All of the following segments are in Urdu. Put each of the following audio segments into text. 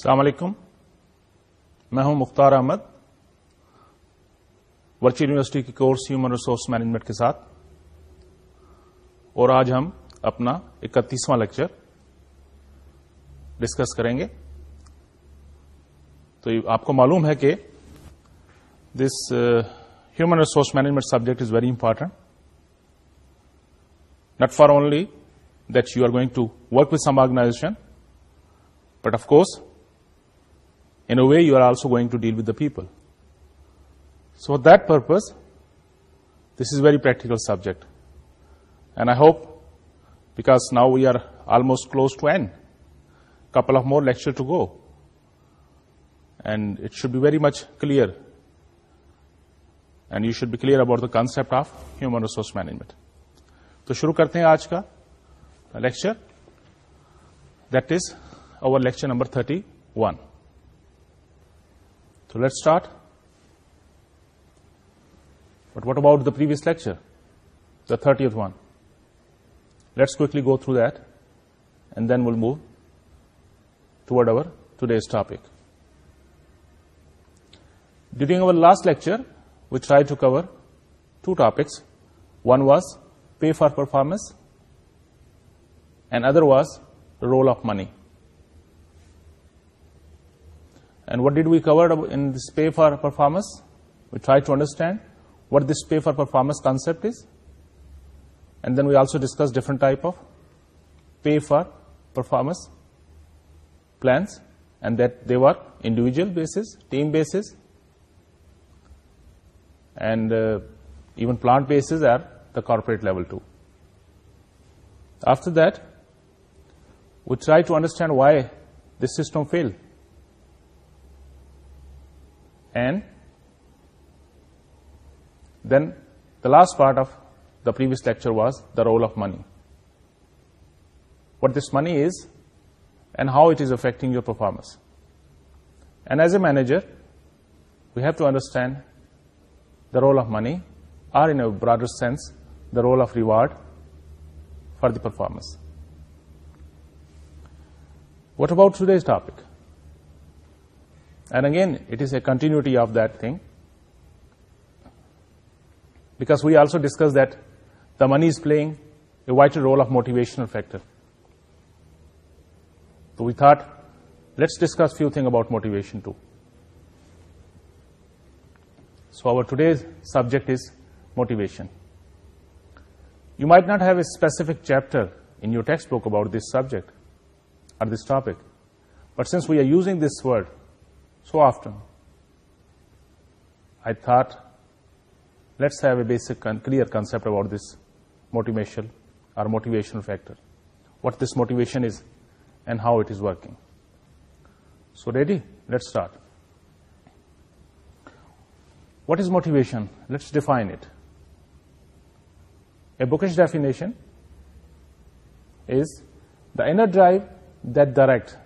السلام علیکم میں ہوں مختار احمد ورچوئل یونیورسٹی کے کورس ہیومن ریسورس مینجمنٹ کے ساتھ اور آج ہم اپنا اکتیسواں لیکچر ڈسکس کریں گے تو آپ کو معلوم ہے کہ this human resource management subject is very important not for only that you are going to work with some organization but of course we you are also گوئگ to deal with the people so for the purpose this is very practical subject and I hope back now we are almost close to end couple of more lecture to go and it should be very much clear and you should be clear about the concept of human resource management تو شروع کرتے ہیں آج کا lecture that is our lecture number thirty one So let's start. But what about the previous lecture, the 30th one? Let's quickly go through that, and then we'll move toward our today's topic. During our last lecture, we tried to cover two topics. One was pay for performance, and other was the role of money. And what did we cover in this pay for performance? We tried to understand what this pay for performance concept is. And then we also discussed different type of pay for performance plans, and that they were individual basis, team basis, and uh, even plant basis at the corporate level too. After that, we try to understand why this system failed and then the last part of the previous lecture was the role of money. What this money is and how it is affecting your performance. And as a manager, we have to understand the role of money, or in a broader sense, the role of reward for the performance. What about today's topic? And again, it is a continuity of that thing, because we also discussed that the money is playing a vital role of motivational factor. So we thought, let's discuss few things about motivation too. So our today's subject is motivation. You might not have a specific chapter in your textbook about this subject or this topic, but since we are using this word, so often. I thought, let's have a basic and clear concept about this motivation or motivational factor, what this motivation is and how it is working. So ready? Let's start. What is motivation? Let's define it. A bookish definition is the inner drive that directs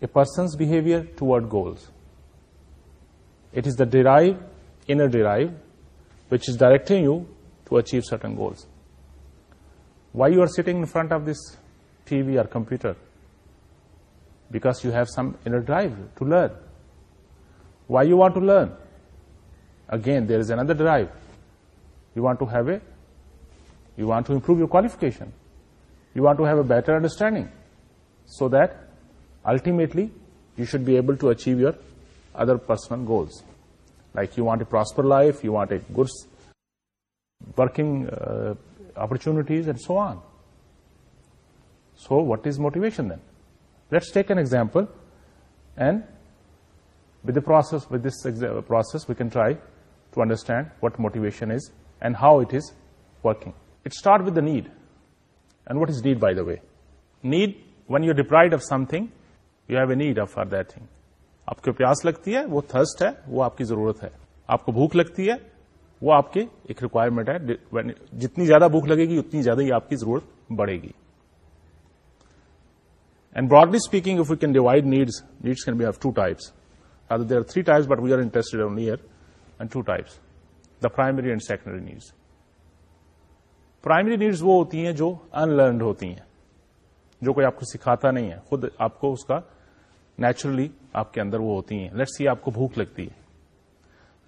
a person's behavior toward goals. It is the inner drive, which is directing you to achieve certain goals. Why you are sitting in front of this TV or computer? Because you have some inner drive to learn. Why you want to learn? Again, there is another drive. You want to improve your qualification. You want to have a better understanding so that Ultimately, you should be able to achieve your other personal goals. Like you want a prosperous life, you want a good working uh, opportunities and so on. So what is motivation then? Let's take an example, and with this process we can try to understand what motivation is and how it is working. It starts with the need. And what is need, by the way? Need, when you're deprived of something, you have a of for that thing آپ کو پیاس لگتی ہے وہ تھرسٹ ہے وہ آپ کی ضرورت ہے آپ کو بھوک لگتی ہے وہ آپ کی ایک ریکوائرمنٹ ہے جتنی زیادہ بھوک لگے گی اتنی زیادہ ہی آپ کی ضرورت بڑھے گی and broadly speaking if you can divide needs needs can be have two types there are three types but we are interested on here and two types the primary and secondary needs primary needs وہ ہوتی ہیں جو ان لرنڈ ہوتی ہیں جو کوئی آپ کو سکھاتا نہیں ہے خود آپ کو اس کا نیچرلی آپ کے اندر وہ ہوتی ہیں لیٹ سی آپ کو بھوک لگتی ہے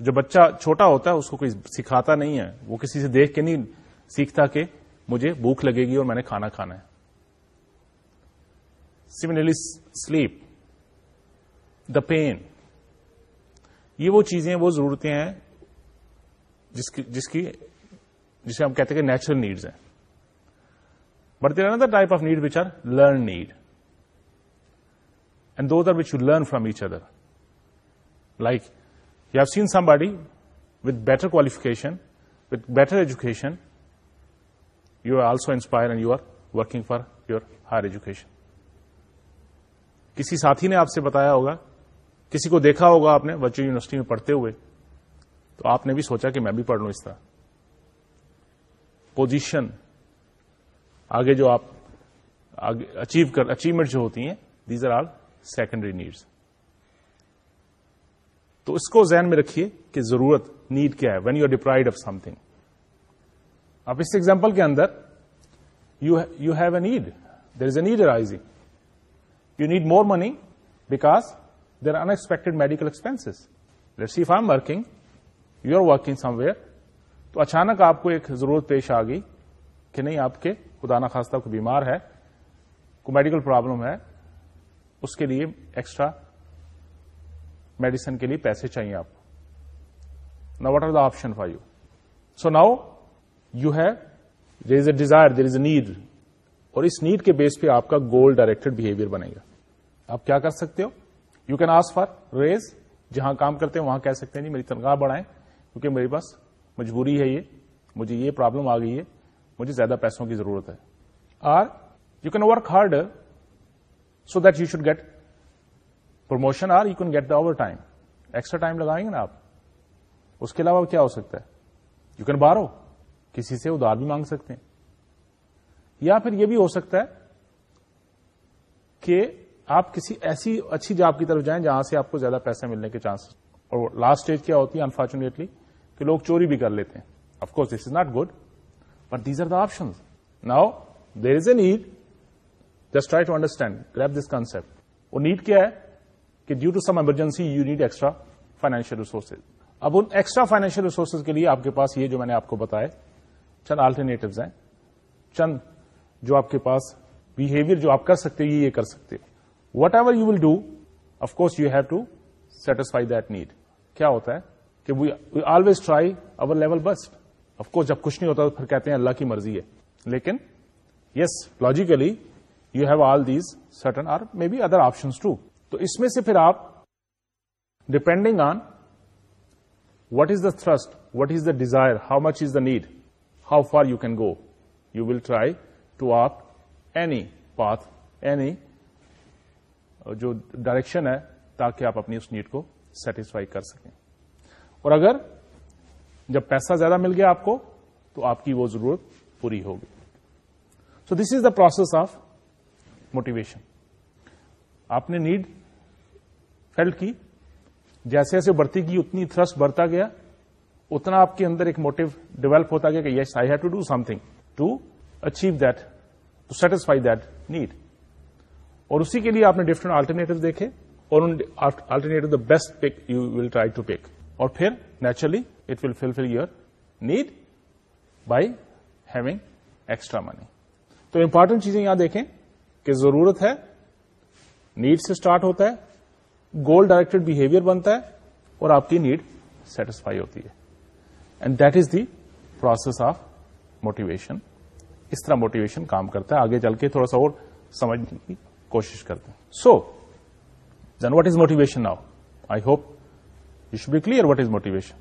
جو بچہ چھوٹا ہوتا ہے اس کو کوئی سکھاتا نہیں ہے وہ کسی سے دیکھ کے نہیں سیکھتا کہ مجھے بھوک لگے گی اور میں نے کھانا کھانا ہے سملرلی سلیپ دا پین یہ وہ چیزیں وہ ضرورتیں ہیں جس جس کی کی جسے ہم کہتے ہیں کہ نیچرل نیڈز ہیں but there other type of need which are learn need and those are which you learn from each other like you have seen somebody with better qualification with better education you are also inspire and you are working for your higher education کسی ساتھی نے آپ سے بتایا ہوگا کسی کو دیکھا ہوگا آپ نے ورچوئل یونیورسٹی میں پڑھتے ہوئے تو آپ نے بھی سوچا کہ میں بھی پڑھ لوں اس طرح پوزیشن آگے جو آپ اچیو کر اچیومنٹ جو ہوتی ہیں these are all secondary needs تو اس کو ذہن میں رکھیے کہ ضرورت نیڈ کیا ہے when you are deprived of something اب اس ایگزامپل کے اندر you you have a need there is a need arising you need more money because there are unexpected medical expenses receive am working you are working somewhere تو اچانک آپ کو ایک ضرورت پیش آ گئی کہ نہیں آپ کے خدا نخواستہ کو بیمار ہے کوئی میڈیکل پرابلم ہے اس کے لیے ایکسٹرا میڈیسن کے لیے پیسے چاہیے آپ کو نا what are the option for you so now you have there is a desire there is a need اور اس نیڈ کے بیس پہ آپ کا گول ڈائریکٹڈ بہیویئر بنے گا آپ کیا کر سکتے ہو you can ask for raise جہاں کام کرتے ہیں وہاں کہہ سکتے ہیں جی میری تنخواہ بڑھائیں کیونکہ میرے پاس مجبوری ہے یہ مجھے یہ پرابلم آ گئی ہے مجھے زیادہ پیسوں کی ضرورت ہے or you can work hard so that you should get promotion or you can get the overtime extra time لگائیں گے نا آپ اس کے علاوہ کیا ہو سکتا ہے یو کین بارو کسی سے ادار بھی مانگ سکتے ہیں یا پھر یہ بھی ہو سکتا ہے کہ آپ کسی ایسی اچھی جاب کی طرف جائیں جہاں سے آپ کو زیادہ پیسے ملنے کے چانس اور لاسٹ اسٹیج کیا ہوتی ہے انفارچونیٹلی کہ لوگ چوری بھی کر لیتے ہیں of course course is not good but these are the option now there is a need just try to understand grasp this concept وہ نیڈ کیا ہے کہ due to some emergency you need extra financial resources اب ان ایکسٹرا فائنینشیل ریسورسز کے لیے آپ کے پاس یہ جو میں نے آپ کو بتایا چند آلٹرنیٹوز ہیں چند جو آپ کے پاس بہیویئر جو آپ کر سکتے یہ یہ کر سکتے whatever you will do course you have to satisfy that need کیا ہوتا ہے کہ we always try our level best of course جب کچھ نہیں ہوتا تو پھر کہتے ہیں اللہ کی مرضی ہے لیکن yes logically you have all these certain or maybe other options too تو اس میں سے پھر آپ depending on what is the thirst what is the desire how much is the need how far you can go you will try to آپ اینی پاتھ اینی جو ڈائریکشن ہے تاکہ آپ اپنی اس نیڈ کو سیٹسفائی کر سکیں اور اگر جب پیسہ زیادہ مل گیا آپ کو تو آپ کی وہ ضرورت پوری ہوگی so this is the process of motivation آپ نے نیڈ فیلڈ کی جیسے جیسے بڑھتی گئی اتنی تھرسٹ بڑھتا گیا اتنا آپ کے اندر ایک موٹو ڈیولپ ہوتا گیا کہ yes I have to do something to achieve that to satisfy that need اور اسی کے لیے آپ نے ڈفرنٹ آلٹرنیٹو دیکھے اور alternative the best pick you will try to pick اور پھر naturally it will fulfil your need by having extra money تو امپورٹنٹ چیزیں یہاں دیکھیں کہ ضرورت ہے نیڈ سے اسٹارٹ ہوتا ہے گول ڈائریکٹڈ بہیویئر بنتا ہے اور آپ کی نیڈ سیٹسفائی ہوتی ہے and that is the process of motivation اس طرح موٹیویشن کام کرتا ہے آگے چل کے تھوڑا سا اور سمجھنے کی کوشش کرتے ہیں so then what is motivation now I hope you should be clear what is motivation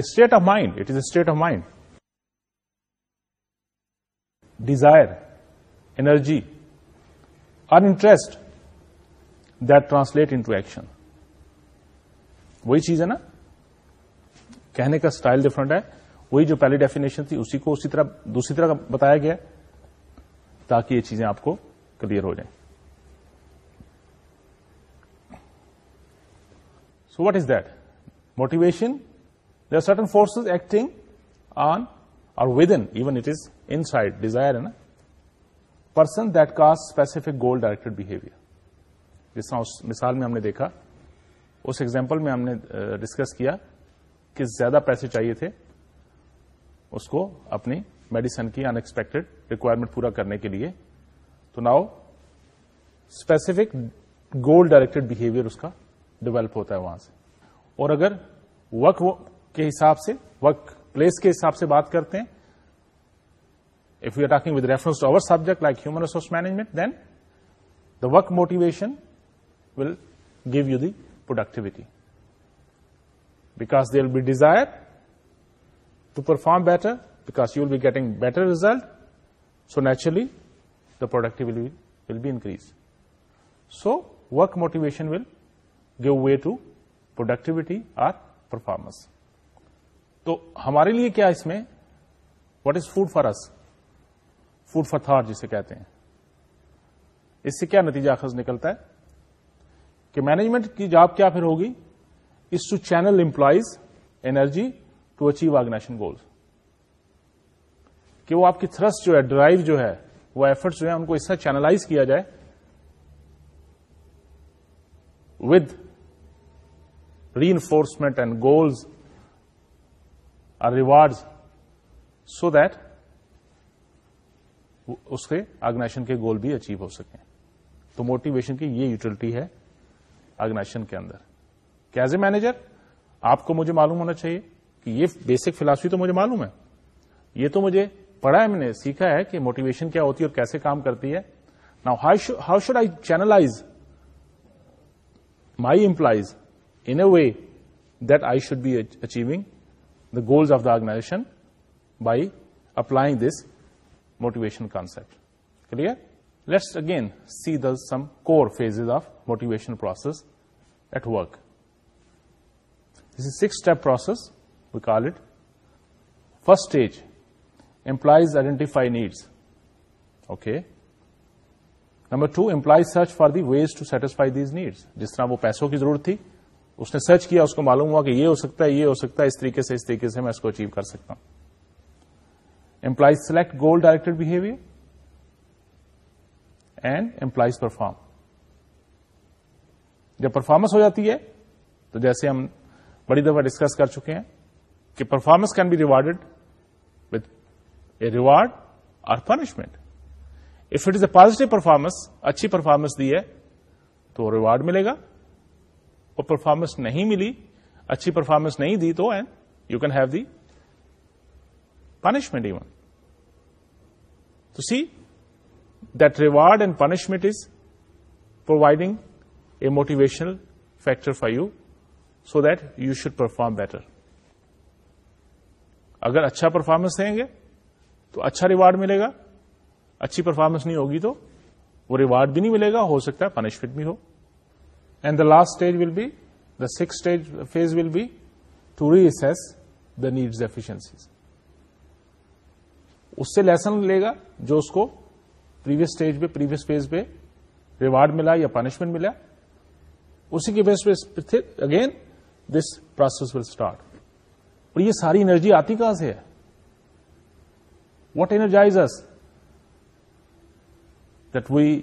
state of mind it is a state of mind desire energy or interest that translate into action وہی چیز ہے نا کہنے کا اسٹائل ڈفرنٹ ہے وہی جو پہلی ڈیفینیشن تھی اسی کو اسی طرح دوسری طرح بتایا گیا تاکہ یہ چیزیں آپ کو کلیئر ہو جائیں so what is that motivation are certain forces acting on or within even it is side desire ہے نا person that cause specific goal directed behaviour جس طرح اس مثال میں ہم نے دیکھا اس ایگزامپل میں ہم نے ڈسکس کیا کہ زیادہ پیسے چاہیے تھے اس کو اپنی میڈیسن کی ان ریکوائرمنٹ پورا کرنے کے لیے تو now specific goal directed behaviour اس کا ڈیولپ ہوتا ہے وہاں سے اور اگر وقت کے حساب سے وقت پلیس کے حساب سے بات کرتے ہیں if you are talking with reference to our subject like human resource management then the work motivation will give you the productivity because there'll be desire to perform better because you will be getting better result so naturally the productivity will be increase so work motivation will give way to productivity or performance تو ہمارے لیے کیا اس میں what is food for as food for جسے کہتے ہیں اس سے کیا نتیجہ اخذ نکلتا ہے کہ مینجمنٹ کی جاب کیا پھر ہوگی is to channel employees energy to achieve organizational goals کہ وہ آپ کی تھرسٹ جو ہے ڈرائیو جو ہے وہ ایفرٹس جو ہے ان کو اس طرح چینلائز کیا جائے with reinforcement and goals or rewards so that organization کے گول بھی اچیو ہو سکیں تو موٹیویشن کی یہ یوٹیلٹی ہے آرگنائزیشن کے اندر کہ ایز اے مینیجر آپ کو مجھے معلوم ہونا چاہیے کہ یہ بیسک فلاسفی تو مجھے معلوم ہے یہ تو مجھے پڑھا ہے میں نے سیکھا ہے کہ موٹیویشن کیا ہوتی ہے اور کیسے کام کرتی ہے نا how should I channelize my employees in a way that I should be achieving the goals of the organization by applying this motivation concept clear let again see the some employees identify needs okay number two employees search for the ways to satisfy these need جس طرح وہ پیسوں کی ضرورت تھی اس نے سرچ کیا اس کو معلوم ہوا کہ یہ ہو سکتا ہے یہ ہو سکتا ہے اس طریقے سے اس طریقے سے میں اس کو اچیو کر سکتا ہوں employees select goal directed behaviour and employees perform جب پرفارمنس ہو جاتی ہے تو جیسے ہم بڑی دفعہ ڈسکس کر چکے ہیں کہ performance can be rewarded with a reward or punishment if it is a positive performance اچھی پرفارمنس دی ہے تو ریوارڈ ملے گا اور پرفارمنس نہیں ملی اچھی پرفارمنس نہیں دی تو and you can have the punishment even to see the reward and punishment is providing a motivational factor for you so that you should perform better اگر اچھا پرفارمنس دیں گے تو اچھا ریوارڈ ملے گا اچھی پرفارمنس نہیں ہوگی تو وہ ریوارڈ بھی نہیں ملے گا ہو سکتا ہے پنشمنٹ بھی ہو and the last stage will be the six phase will be to reassess the needs efficiencies اس سے لیسن لے گا جو اس کو پریویس اسٹیج پہ پریویس فیز پہ ریوارڈ ملا یا پنشمنٹ ملا اسی کے پہ again this process will start اور یہ ساری انرجی آتی کہاں سے ہے what energize that we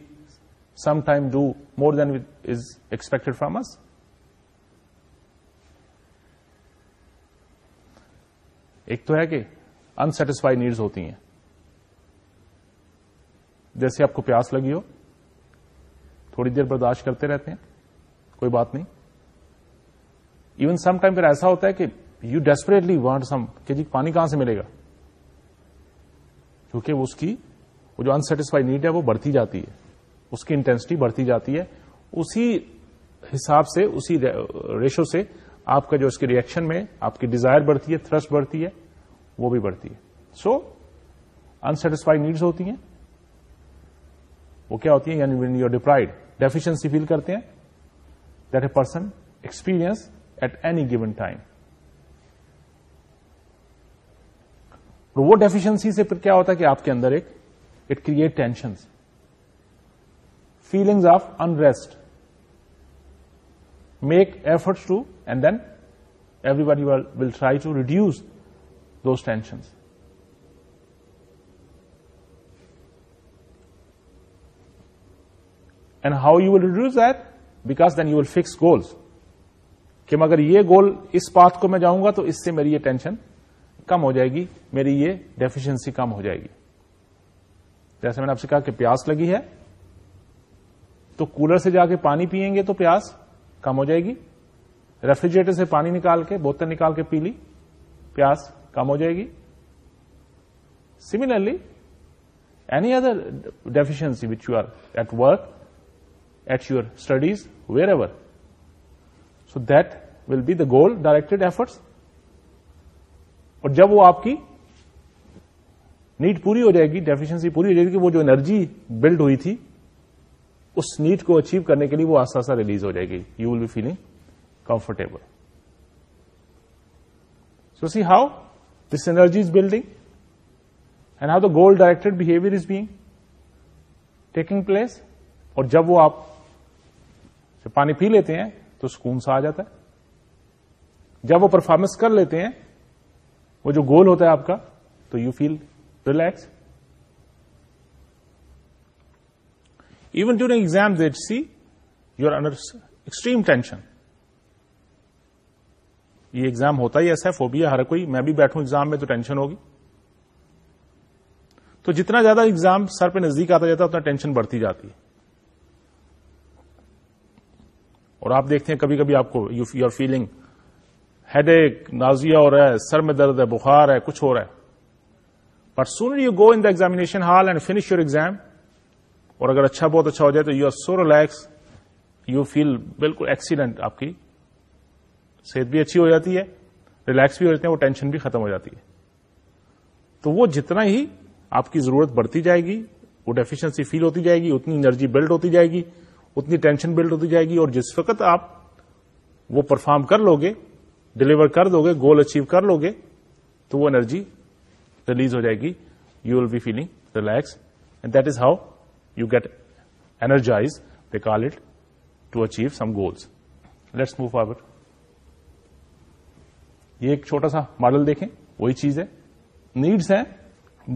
some time do more than is expected from اس ایک تو ہے کہ انسٹسفائی نیڈز ہوتی ہیں جیسے آپ کو پیاس لگی ہو تھوڑی دیر برداشت کرتے رہتے ہیں کوئی بات نہیں ایون سم ٹائم پھر ایسا ہوتا ہے کہ یو ڈیسپریٹلی وانٹ سم کہ جی پانی کہاں سے ملے گا کیونکہ اس کی وہ جو انسٹسفائی نیڈ ہے وہ بڑھتی جاتی ہے اس کی انٹینسٹی بڑھتی جاتی ہے اسی حساب سے اسی ریشو سے آپ کا جو اس کے ریئیکشن میں آپ کی ڈیزائر بڑھتی ہے تھرسٹ بڑھتی ہے وہ بھی بڑھتی ہے سو انسٹسفائڈ نیڈس ہوتی ہیں وہ کیا ہوتی ہیں یعنی وین یو ڈیپرائڈ ڈیفیشنسی فیل کرتے ہیں that a person experience at any given time اور وہ ڈیفیشنسی سے پھر کیا ہوتا ہے کہ آپ کے اندر ایک it create tension feelings of unrest make efforts to end then everybody will try to reduce tension and how you will reduce دیک ول فکس گولس کہ اگر یہ گول اس پاتھ کو میں جاؤں گا تو اس سے میری یہ ٹینشن کم ہو جائے گی میری یہ ڈیفیشنسی کم ہو جائے گی جیسے میں نے آپ سے کہا کہ پیاس لگی ہے تو کولر سے جا کے پانی پیئیں گے تو پیاس کم ہو جائے گی ریفریجریٹر سے پانی نکال کے بوتل نکال کے پی لی پیاس کم ہو جائے گی similarly any other deficiency which you are at work at your studies wherever so that will be the goal directed efforts اور جب وہ آپ کی نیڈ پوری ہو جائے گی ڈیفیشنسی پوری ہو جائے گی کہ وہ جو انرجی بلڈ ہوئی تھی اس نیڈ کو اچیو کرنے کے لیے وہ سا ریلیز ہو جائے گی you will be feeling comfortable so see how this ارجی is building and how the goal direct behaviour is being taking place اور جب وہ آپ پانی پی لیتے ہیں تو سکون سا آ جاتا ہے جب وہ پرفارمنس کر لیتے ہیں وہ جو گول ہوتا ہے آپ کا تو you feel relax even during exam that see you are under extreme tension یہ ایگزام ہوتا ہی ایسا ہے فوبیا ہر کوئی میں بھی بیٹھوں ایگزام میں تو ٹینشن ہوگی تو جتنا زیادہ ایگزام سر پہ نزدیک آتا جاتا اتنا ٹینشن بڑھتی جاتی ہے اور آپ دیکھتے ہیں کبھی کبھی آپ کو یو آر فیلنگ ہیڈ ایک نازیا ہو رہا ہے سر میں درد ہے بخار ہے کچھ ہو رہا ہے soon you go in the examination hall and finish your exam اور اگر اچھا بہت اچھا ہو جائے تو you are so relax you feel بالکل ایکسیڈنٹ آپ کی صحت بھی اچھی ہو جاتی ہے ریلیکس بھی ہو جاتے ہیں وہ ٹینشن بھی ختم ہو جاتی ہے تو وہ جتنا ہی آپ کی ضرورت بڑھتی جائے گی وہ ڈیفیشنسی فیل ہوتی جائے گی اتنی انرجی بلڈ ہوتی جائے گی اتنی ٹینشن بلڈ ہوتی جائے گی اور جس وقت آپ وہ پرفارم کر لو گے ڈلیور کر دو گے گول اچیو کر لو گے تو وہ انرجی ریلیز ہو جائے گی you will be feeling relax and that is how you get energise they call it to achieve some goals let's move forward یہ ایک چھوٹا سا ماڈل دیکھیں وہی چیز ہے نیڈس ہیں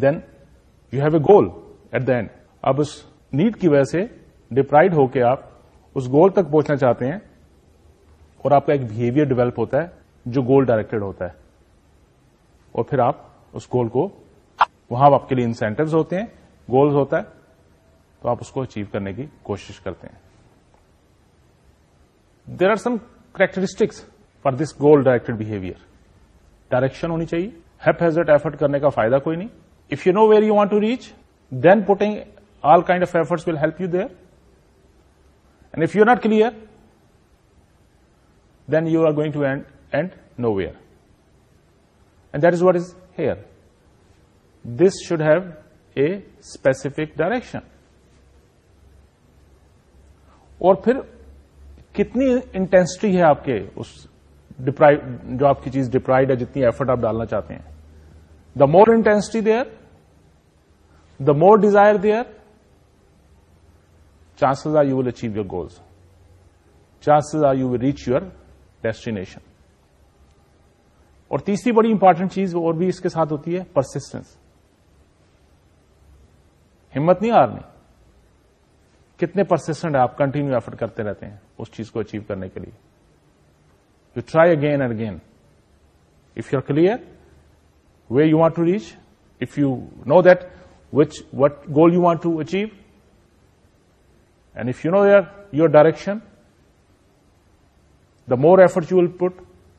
then you have a goal at the end اب اس نیڈ کی وجہ سے ڈپرائڈ ہو کے آپ اس گول تک پہنچنا چاہتے ہیں اور آپ کا ایک بہیویئر ڈیولپ ہوتا ہے جو گول ڈائریکٹڈ ہوتا ہے اور پھر آپ اس گول کو وہاں آپ کے لیے انسینٹوز ہوتے ہیں گولز ہوتا ہے تو آپ اس کو اچیو کرنے کی کوشش کرتے ہیں there are some characteristics for this goal directed behaviour direction ہونی چاہیے ہیپ ہیزرٹ ایفرٹ کرنے کا فائدہ کوئی نہیں if you know where you want to reach then putting all kind of efforts will help you there and if you not clear then you are going to end and nowhere and that is what is here this should have a specific direction اور پھر کتنی انٹینسٹی ہے آپ کے اس جو آپ کی چیز ڈپرائڈ ہے جتنی ایفرٹ آپ ڈالنا چاہتے ہیں the more intensity they the more desire their chances are you will achieve your goals chances are you will reach your destination اور تیسری بڑی امپورٹنٹ چیز اور بھی اس کے ساتھ ہوتی ہے ہمت نہیں ہارنی کتنے پرسسٹنٹ آپ کنٹینیو ایفرٹ کرتے رہتے ہیں اس چیز کو اچیو کرنے کے لیے You try again and again. If you're clear where you want to reach, if you know that what goal you want to achieve, and if you know your direction, the more effort you will put,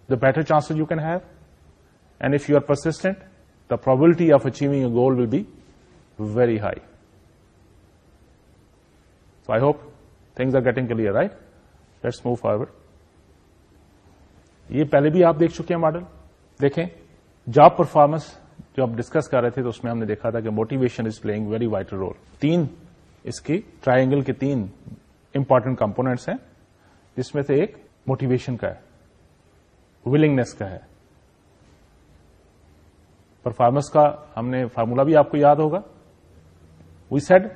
the better chances you can have. And if you are persistent, the probability of achieving your goal will be very high. So I hope things are getting clear, right? Let's move forward. یہ پہلے بھی آپ دیکھ چکے ہیں ماڈل دیکھیں جاب پرفارمنس جو آپ ڈسکس کر رہے تھے تو اس میں ہم نے دیکھا تھا کہ motivation is playing very vital role تین اس کی ٹرائنگل کے تین امپورٹنٹ کمپونیٹس ہیں جس میں سے ایک موٹیویشن کا ہے ولنگنیس کا ہے پرفارمنس کا ہم نے فارمولا بھی آپ کو یاد ہوگا we said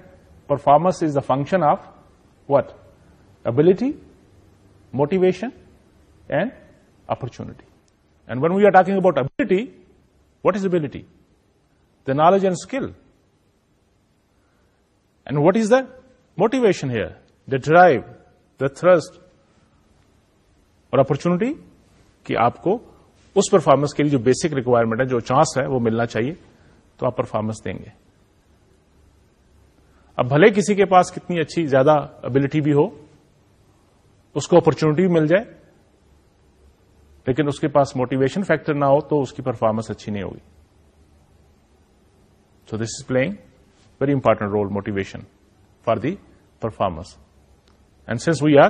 performance is the function of what ability motivation and opportunity and when we are talking about ability what is ability the knowledge and skill and what is the motivation here the drive the thirst اور اپرچونیٹی کہ آپ کو اس پرفارمنس کے لیے جو بیسک ریکوائرمنٹ ہے جو چانس ہے وہ ملنا چاہیے تو آپ پرفارمنس دیں گے اب بھلے کسی کے پاس کتنی اچھی زیادہ ابلٹی بھی ہو اس کو اپورچونیٹی بھی مل جائے لیکن اس کے پاس موٹیویشن فیکٹر نہ ہو تو اس کی پرفارمنس اچھی نہیں ہوگی so this is playing very important role motivation for the performance and since we are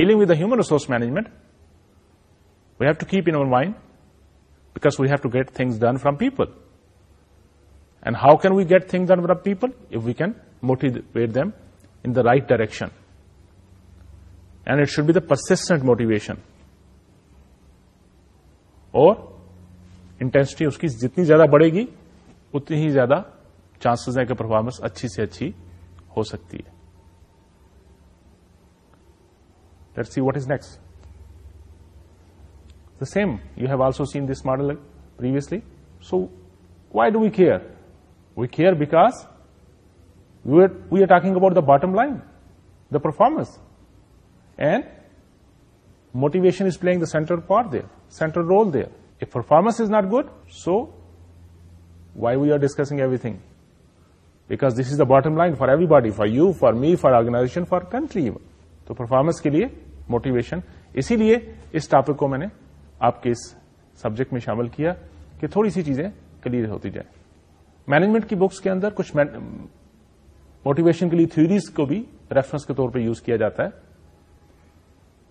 dealing with the human resource management we have to keep in mind because we have to get things done from people and how can we get things done from people if we can motivate wait them in right direction and it should be the persistent motivation اور انٹینسٹی اس کی جتنی زیادہ بڑھے گی اتنی ہی زیادہ چانسز ہیں کہ پرفارمنس اچھی سے اچھی ہو سکتی ہے let see what is next the same you have also seen this model previously so why do we care we care because we are talking about the bottom line the performance and motivation is playing the central part there, central role there. If performance is not good, so why we are discussing everything? Because this is the bottom line for everybody, for you, for me, for organization, for country even. تو پرفارمنس کے لیے موٹیویشن اسی لیے اس ٹاپک کو میں نے آپ کے سبجیکٹ میں شامل کیا کہ تھوڑی سی چیزیں کلیئر ہوتی جائیں مینجمنٹ کی بکس کے اندر کچھ موٹیویشن کے لیے تھیوریز کو بھی ریفرنس کے طور پہ یوز کیا جاتا ہے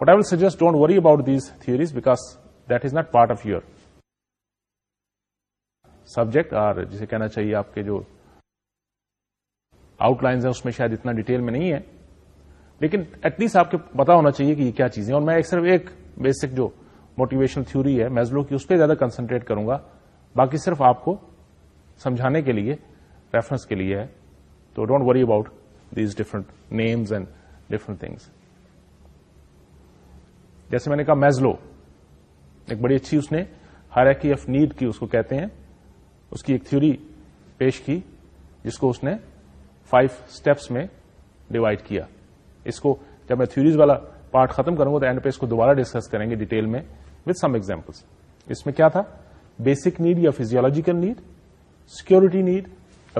what I'll suggest don't worry about these theories because that is not part of your subject اور جسے کہنا چاہیے آپ کے جو آؤٹ لائنز ہیں اس میں شاید اتنا ڈیٹیل میں نہیں ہے لیکن ایٹ لیسٹ آپ کو پتا ہونا چاہیے کہ یہ کیا چیزیں اور میں صرف ایک بیسک جو موٹیویشنل تھھیوری ہے میزلو کی اس پہ زیادہ کنسنٹریٹ کروں گا باقی صرف آپ کو سمجھانے کے لیے ریفرنس کے لیے ہے تو don't worry about these different names and different things جیسے میں نے کہا میزلو ایک بڑی اچھی اس نے ہر ایک آف نیڈ کی اس کو کہتے ہیں اس کی ایک تھیوری پیش کی جس کو اس نے فائیو اسٹیپس میں ڈیوائڈ کیا اس کو جب میں تھیوریز والا پارٹ ختم کروں گا تو اینڈ پہ اس کو دوبارہ ڈسکس کریں گے ڈیٹیل میں وتھ سم ایگزامپلس اس میں کیا تھا بیسک نیڈ یا physiological need security need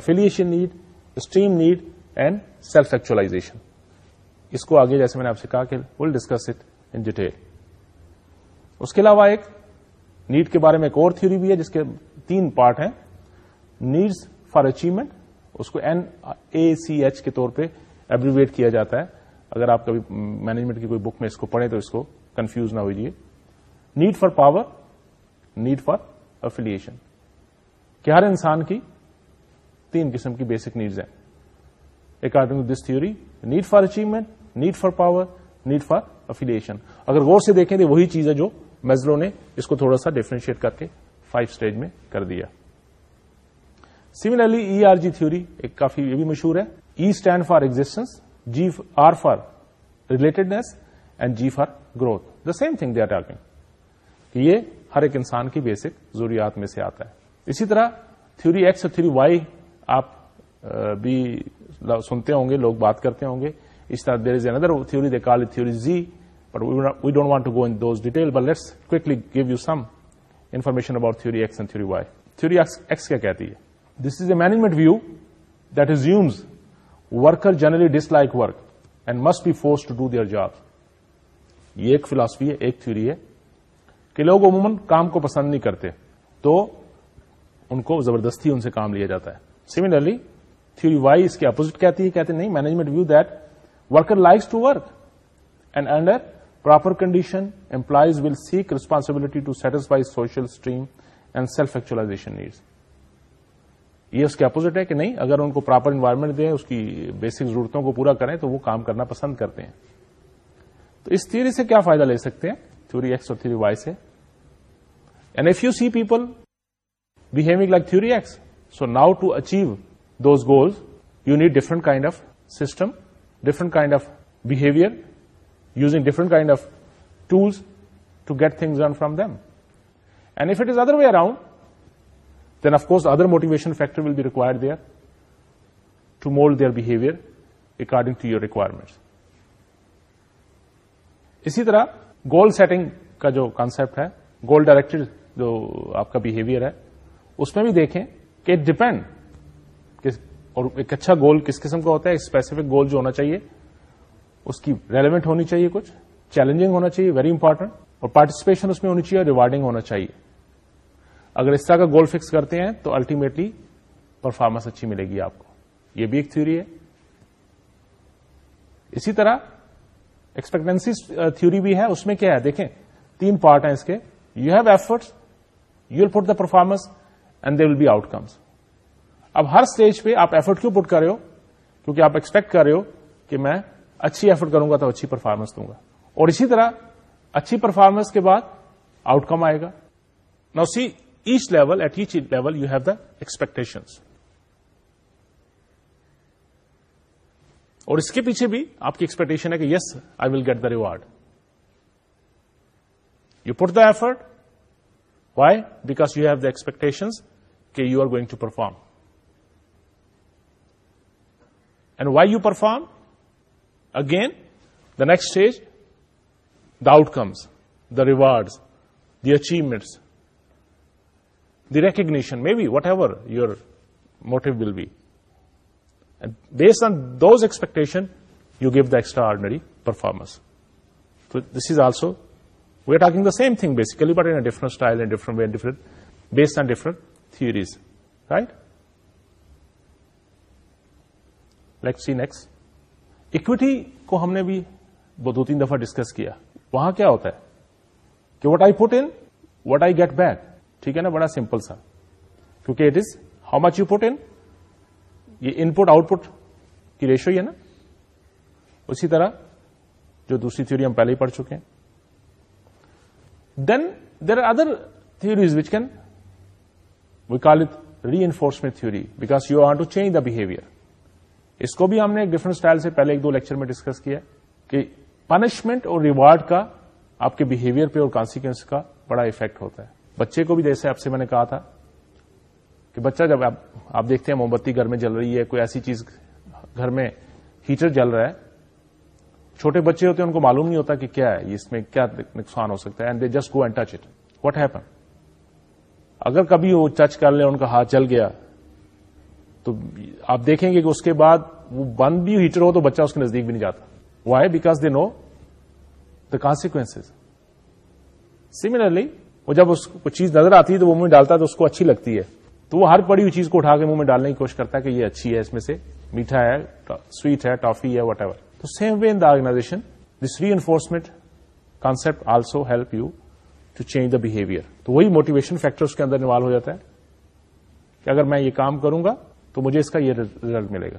affiliation need esteem need and self actualisation اس کو آگے جیسے میں نے آپ سے کہا کہ will discuss it in detail اس کے علاوہ ایک نیڈ کے بارے میں ایک اور تھیوری بھی ہے جس کے تین پارٹ ہیں نیڈس فار اچیومنٹ اس کو این اے سی ایچ کے طور پہ ایبریویٹ کیا جاتا ہے اگر آپ کبھی مینجمنٹ کی کوئی بک میں اس کو پڑھیں تو اس کو کنفیوز نہ ہوئیے need for power need for affiliation کہ ہر انسان کی تین قسم کی بیسک نیڈز ہیں according to this theory need for achievement need for power need for affiliation اگر غور سے دیکھیں تو وہی چیز ہے جو میزلو نے اس کو تھوڑا سا ڈیفرینشیٹ کر کے فائیو اسٹیج میں کر دیا similarly E R G theory ایک کافی یہ بھی مشہور ہے E stand for existence G R for relatedness and G for growth the same thing they are talking یہ ہر ایک انسان کی بیسک ضروریات میں سے آتا ہے اسی طرح تھوری ایکس اور تھیوری وائی آپ بھی سنتے ہوں گے لوگ بات کرتے ہوں گے اس طرح there is another theory they call theory Z we don't want to go in those detail but let's mention about theory X and theory Y theory کہتی ہے this is a management view that is یوم ونرلی dislike work and must be force do their job یہ ایک فلاسفی ہے ایک تھوری ہے کہ لوگ عموماً کام کو پسند نہیں کرتے تو ان کو زبردستی ان سے کام لیا جاتا ہے سملرلی تھوڑی وائی اس کے اپوزٹ کہتی ہے کہ proper condition employees will seek responsibility to satisfy social esteem and self actualization needs یہ اس کے اپوزٹ ہے کہ نہیں اگر ان کو پراپر انوائرمنٹ دیں اس کی بیسک ضرورتوں کو پورا کریں تو وہ کام کرنا پسند کرتے ہیں تو اس تھیوری سے کیا فائدہ لے سکتے ہیں تھیوری ایکس اور تھیوری وائی سے and if you see people behaving like theory X so now to achieve those goals you need different kind of system different kind of behaviour using different kind of tools to get things done from them. And if it is other way around then of course other motivation factor will be required there to mould their behaviour according to your requirements. اسی طرح گول سیٹنگ کا جو کانسپٹ ہے گول ڈائریکٹ جو آپ کا بہیویئر ہے اس میں بھی دیکھیں کہ ڈپینڈ اور ایک اچھا گول کس قسم کا ہوتا ہے اسپیسیفک گول جو ہونا چاہیے اس کی ریلیونٹ ہونی چاہیے کچھ چیلنجنگ ہونا چاہیے ویری امپورٹنٹ اور پارٹیسپیشن اس میں ہونی چاہیے اور ریوارڈنگ ہونا چاہیے اگر اس طرح کا گول فکس کرتے ہیں تو الٹیمیٹلی پرفارمنس اچھی ملے گی آپ کو یہ بھی ایک تھیوری ہے اسی طرح ایکسپیکٹنسی تھیوری uh, بھی ہے اس میں کیا ہے دیکھیں تین پارٹ ہیں اس کے you have efforts you will put the performance and they will be outcomes اب ہر اسٹیج پہ آپ ایفرٹ کیوں پٹ کر رہے ہو کیونکہ آپ ایکسپیکٹ کر رہے ہو کہ میں اچھی ایفرٹ کروں گا تو اچھی پرفارمنس دوں گا اور اسی طرح اچھی پرفارمنس کے بعد آؤٹ کم آئے گا نو C H level at H level you have the داسپیکٹنس اور اس کے پیچھے بھی آپ کی ایکسپیکٹن ہے کہ yes I will get the reward you put the effort why because you have the داسپیکٹنس کہ you are going to perform and why you perform Again, the next stage, the outcomes, the rewards, the achievements, the recognition, maybe whatever your motive will be. And based on those expectations, you give the extraordinary performance. So this is also, we're talking the same thing basically, but in a different style, in a different way, based on different theories, right? Let's see next. Equity کو ہم نے بھی وہ دو تین دفعہ ڈسکس کیا وہاں کیا ہوتا ہے کہ what I put in what I get back ٹھیک ہے نا بڑا سمپل سا کیونکہ it is how much you put in یہ ان پٹ آؤٹ پٹ کی ریشو ہی ہے نا اسی طرح جو دوسری تھیوری ہم پہلے ہی پڑھ چکے ہیں then there are other theories which can we call it reinforcement theory because you are to change the behaviour اس کو بھی ہم نے ڈفرنٹ اسٹائل سے پہلے ایک دو لیکچر میں ڈسکس کیا کہ پنشمنٹ اور ریوارڈ کا آپ کے بہیویئر پہ اور کانسیکوینس کا بڑا افیکٹ ہوتا ہے بچے کو بھی جیسے آپ سے میں نے کہا تھا کہ بچہ جب آپ آپ دیکھتے ہیں موم بتی گھر میں جل رہی ہے کوئی ایسی چیز گھر میں ہیٹر جل رہا ہے چھوٹے بچے ہوتے ہیں ان کو معلوم نہیں ہوتا کہ کیا ہے اس میں کیا نقصان ہو سکتا ہے and they just go and touch it what happen اگر کبھی وہ ٹچ کر لیں ان کا ہاتھ چل گیا تو آپ دیکھیں گے کہ اس کے بعد وہ بند بھی ہیٹر ہو تو بچہ اس کے نزدیک بھی نہیں جاتا وہ because they know the consequence similarly وہ جب اس کو چیز نظر آتی ہے تو وہ منہ میں ڈالتا ہے تو اس کو اچھی لگتی ہے تو وہ ہر پڑی ہوئی چیز کو اٹھا کے منہ میں ڈالنے کی کوشش کرتا ہے کہ یہ اچھی ہے اس میں سے میٹھا ہے سویٹ ہے ٹافی ہے وٹ ایور تو same way in the organization this reinforcement concept also help you to change the behaviour تو وہی موٹیویشن فیکٹر اس کے اندر انوالو ہو جاتا ہے کہ اگر میں یہ کام کروں گا تو مجھے اس کا یہ ریزلٹ ملے گا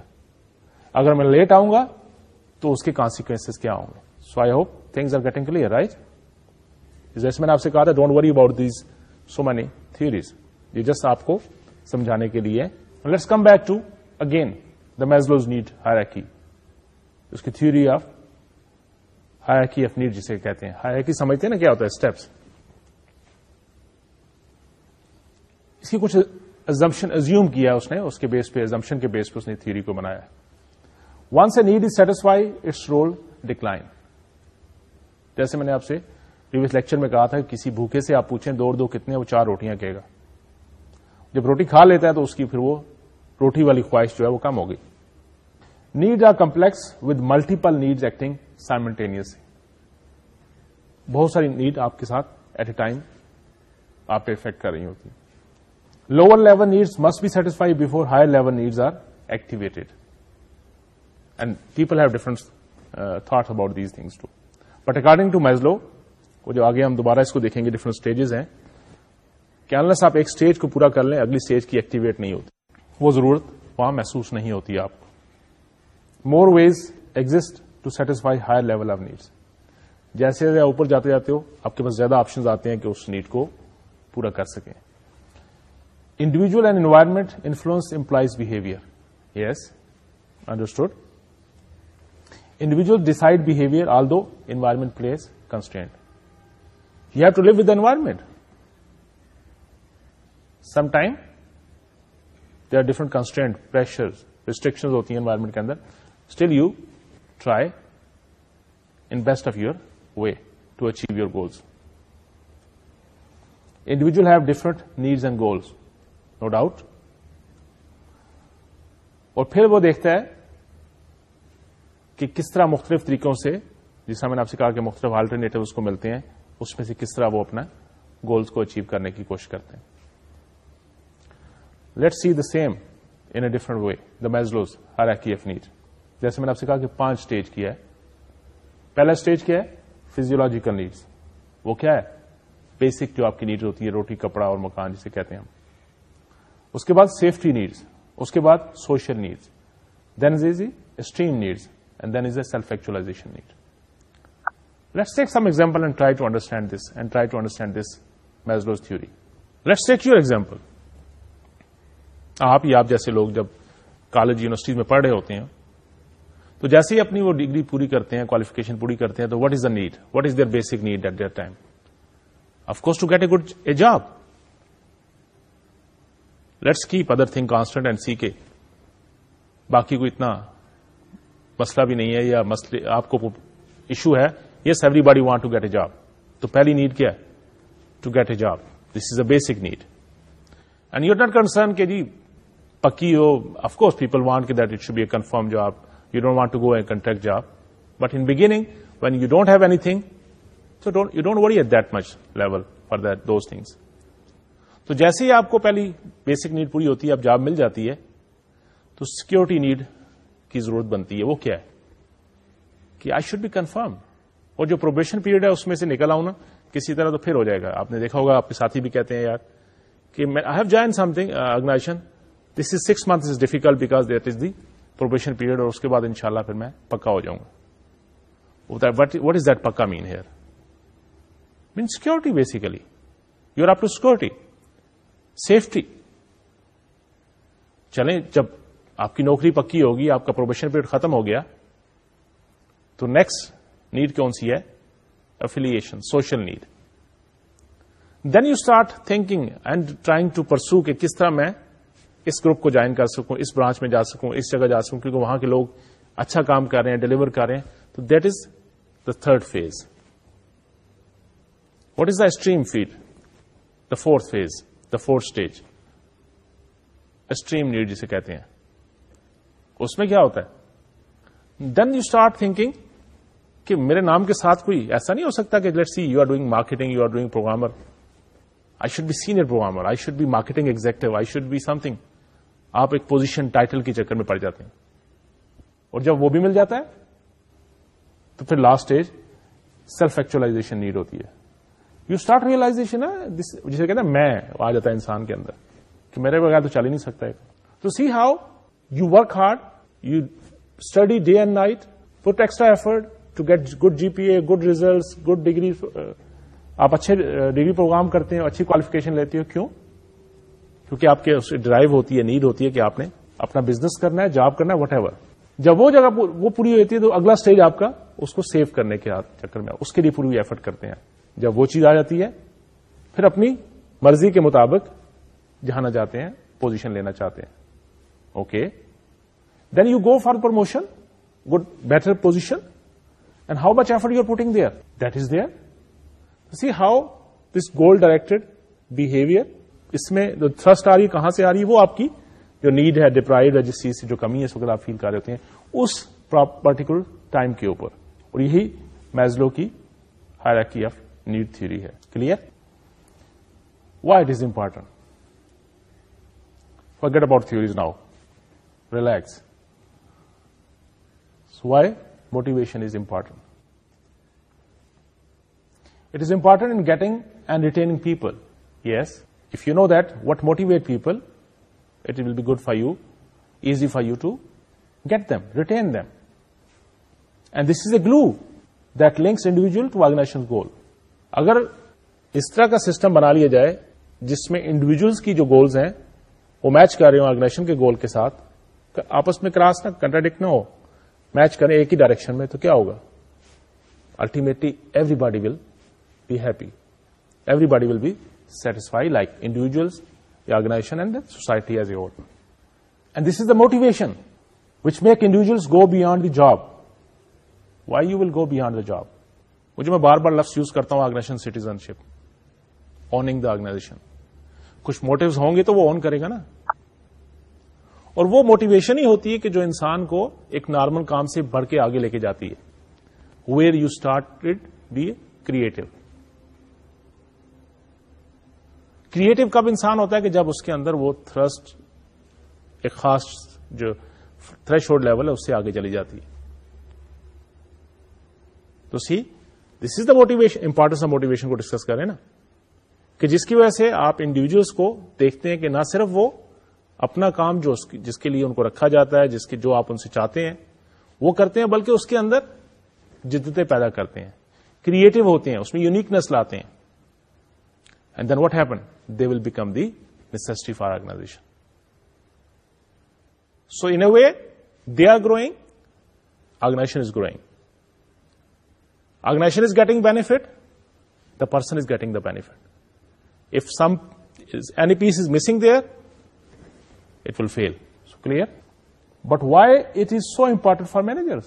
اگر میں لیٹ آؤں گا تو اس کے کانسیکوینس کیا ہوں گے so I hope things right جیسے میں نے آپ سے کہا تھا don't worry about these so many theories یہ جسٹ آپ کو سمجھانے کے لیے let's come back to again the Maslow's need higher اس کی تھیوری آف آف نیڈ جسے کہتے ہیں ہائی سمجھتے ہیں نا کیا ہوتا ہے اسٹیپس اس کی کچھ ازمپشن ازیوم کیا اس نے اس کے بیس پہ ازمپشن کے بیس پہ اس نے تھیوری کو بنایا once a need is satisfy its role decline جیسے میں نے آپ سے پریویس لیکچر میں کہا تھا کہ کسی بھوکے سے آپ پوچھیں دوڑ دو کتنے وہ چار روٹیاں کہے گا جب روٹی کھا لیتا ہے تو اس کی پھر وہ روٹی والی خواہش جو ہے وہ کم ہوگی need are complex with multiple need acting simultaneous بہت ساری نیڈ آپ کے ساتھ ایٹ اے ٹائم آپ افیکٹ کر رہی ہوتی ہیں lower level be must be satisfy before higher level activated. Are people and people have different thought about these things but according to Maslow وہ جو آگے ہم دوبارہ اس کو دیکھیں گے ڈفرنٹ اسٹیجز ہیں کیا لس آپ ایک اسٹیج کو پورا کر لیں اگلی اسٹیج کی ایکٹیویٹ نہیں ہوتی وہ ضرورت وہاں محسوس نہیں ہوتی آپ کو more ways exist to satisfy higher level of needs جیسے اوپر جاتے جاتے ہو آپ کے پاس زیادہ آپشنز آتے ہیں کہ اس نیڈ کو پورا کر سکیں individual and environment influence employees behaviour yes understand individual decide behaviour although environment place constraint you are to live with environment some time there different constraint pressures restrictions ہوتی ہیں اینوائرمنٹ کے اندر still you try in best of your way to achieve your goals individual have different needs and goals no doubt اور پھر وہ دیکھتا ہے کہ کس طرح مختلف طریقوں سے جس میں نے آپ سے کہا کہ مختلف اس کو ملتے ہیں اس میں سے کس طرح وہ اپنا گولس کو اچیو کرنے کی کوشش کرتے ہیں let see the same in a different way the Maslow's ہر ایک ایف نیڈ جیسے میں نے آپ سے کہا کہ پانچ اسٹیج کیا ہے پہلا اسٹیج کیا ہے فیزیولوجیکل نیڈس وہ کیا ہے بیسک جو آپ کی نیڈ ہوتی ہے روٹی کپڑا اور مکان جسے کہتے ہیں ہم اس کے بعد سیفٹی نیڈس اس کے بعد social needs then is is esteem needs and then is a self actualisation need let's take some example and try to understand this and try to understand this میز theory let's take your example آپ یا آپ جیسے لوگ جب کالج یونیورسٹیز میں پڑھ رہے ہوتے ہیں تو جیسے ہی اپنی وہ ڈگری پوری کرتے ہیں کوالیفکیشن پوری کرتے ہیں تو what is the need what is their basic need at their time of course to get a good a job let's keep other thing constant and see کے باقی کوئی اتنا مسئلہ بھی نہیں ہے یا آپ کو ایشو ہے yes everybody want to get a job تو پہلی نیڈ کیا ہے to get a job this is a basic need and you not concern کہ جی پکی ہو of course people want that it should be a confirm job you don't want to go a contact job but in beginning when you don't have anything so don't you don't worry at that much level for those things تو جیسے ہی آپ کو پہلی بیسک نیڈ پوری ہوتی ہے اب جاب مل جاتی ہے تو سیکورٹی نیڈ کی ضرورت بنتی ہے وہ کیا ہے کہ آئی شوڈ بی کنفرم اور جو پروبیشن پیریڈ ہے اس میں سے نکل آؤں نا کسی طرح تو پھر ہو جائے گا آپ نے دیکھا ہوگا آپ کے ساتھی بھی کہتے ہیں یار کہ I something this is six month is difficult because that is the probation period اور اس کے بعد انشاءاللہ پھر میں پکا ہو جاؤں گا وٹ از دیٹ پکا مین here main security basically you are up to security safety چلیں جب آپ کی نوکری پکی ہوگی آپ کا پروبیشن پیریڈ ختم ہو گیا تو نیکسٹ نیڈ کون سی ہے affiliation social need then you start thinking and trying to pursue کہ کس طرح میں اس گروپ کو جوائن کر سکوں اس برانچ میں جا سکوں اس جگہ جا سکوں کیونکہ وہاں کے لوگ اچھا کام کر رہے ہیں ڈلیور کر رہے ہیں تو that is the third phase what is the esteem field the fourth phase the fourth stage esteem need جسے کہتے ہیں اس میں کیا ہوتا ہے دین یو اسٹارٹ تھنکنگ کہ میرے نام کے ساتھ کوئی ایسا نہیں ہو سکتا کہ let see you are doing marketing you are doing programmer I should be senior programmer I should be marketing executive I should be something آپ ایک پوزیشن ٹائٹل کے چکر میں پڑ جاتے ہیں اور جب وہ بھی مل جاتا ہے تو پھر last stage self actualisation need ہوتی ہے یو اسٹارٹ ریئلائزیشن جسے کہتے ہیں میں آ جاتا ہے انسان کے اندر کہ میرے بغیر تو چل ہی نہیں سکتا ہے تو see how you you work hard study day and night put extra effort to get good G P A good result good degree آپ اچھے ڈگری eh, پروگرام کرتے ہیں اچھی کوالیفکیشن لیتے ہو کیوں کیونکہ آپ کے اس ڈرائیو ہوتی ہے نیڈ ہوتی ہے کہ آپ نے اپنا بزنس کرنا ہے جاب کرنا ہے وٹ ایور جب وہ جگہ وہ پوری ہوتی ہے تو اگلا اسٹیج آپ کا اس کو سیو کرنے کے چکر میں اس کے لیے پوری ایفرٹ کرتے ہیں جب وہ چیز آ جاتی ہے پھر اپنی مرضی کے مطابق جہاں نہ ہیں پوزیشن لینا چاہتے ہیں okay then you go for promotion good better position and how much effort you putting there that is there see how this goal directed behaviour اس میں جو تھرسٹ آ رہی ہے کہاں سے آ رہی ہے وہ آپ کی جو نیڈ ہے ڈپرائڈ ہے جس چیز سے جو کمی ہے اس وقت آپ فیل کر رہے ہوتے ہیں اس پرٹیکولر ٹائم کے اوپر اور یہی میزلو کی ہائر کی need theory hai. Clear? Why it is important? Forget about theories now. Relax. So why motivation is important? It is important in getting and retaining people. Yes, if you know that what motivates people, it will be good for you, easy for you to get them, retain them. And this is a glue that links individual to organization's goal. اگر اس طرح کا سسٹم بنا لیا جائے جس میں انڈیویجلس کی جو گولز ہیں وہ میچ کر رہے ہوں آرگنائزیشن کے گول کے ساتھ آپس میں کراس نہ کنٹراڈکٹ نہ ہو میچ کریں ایک ہی ڈائریکشن میں تو کیا ہوگا ultimately everybody will be happy everybody will be satisfy like individuals organization and society as a whole and this is the motivation which make individuals go beyond the job why you will go beyond the job وہ جو میں بار بار لفظ یوز کرتا ہوں organisation citizenship among the organization کچھ موٹوز ہوں گے تو وہ آن کرے گا نا اور وہ موٹیویشن ہی ہوتی ہے کہ جو انسان کو ایک نارمل کام سے بڑھ کے آگے لے کے جاتی ہے where you start be creative creative کب انسان ہوتا ہے کہ جب اس کے اندر وہ تھرسٹ ایک خاص جو تھریش لیول ہے اس سے آگے چلی جاتی ہے تو see this is the motivation importance of motivation کو ڈسکس کریں نا کہ جس کی وجہ سے آپ انڈیویجلس کو دیکھتے ہیں کہ نہ صرف وہ اپنا کام جو جس کے لیے ان کو رکھا جاتا ہے جس کے جو آپ ان سے چاہتے ہیں وہ کرتے ہیں بلکہ اس کے اندر جدتیں پیدا کرتے ہیں کریٹو ہوتے ہیں اس میں یونیکنیس لاتے ہیں and then what happen they will become the necessity for organization so in a way they are growing organization is growing organisation is getting better the person is getting the benefit of some any piece is missing دل feel so clear but why it is so important for manager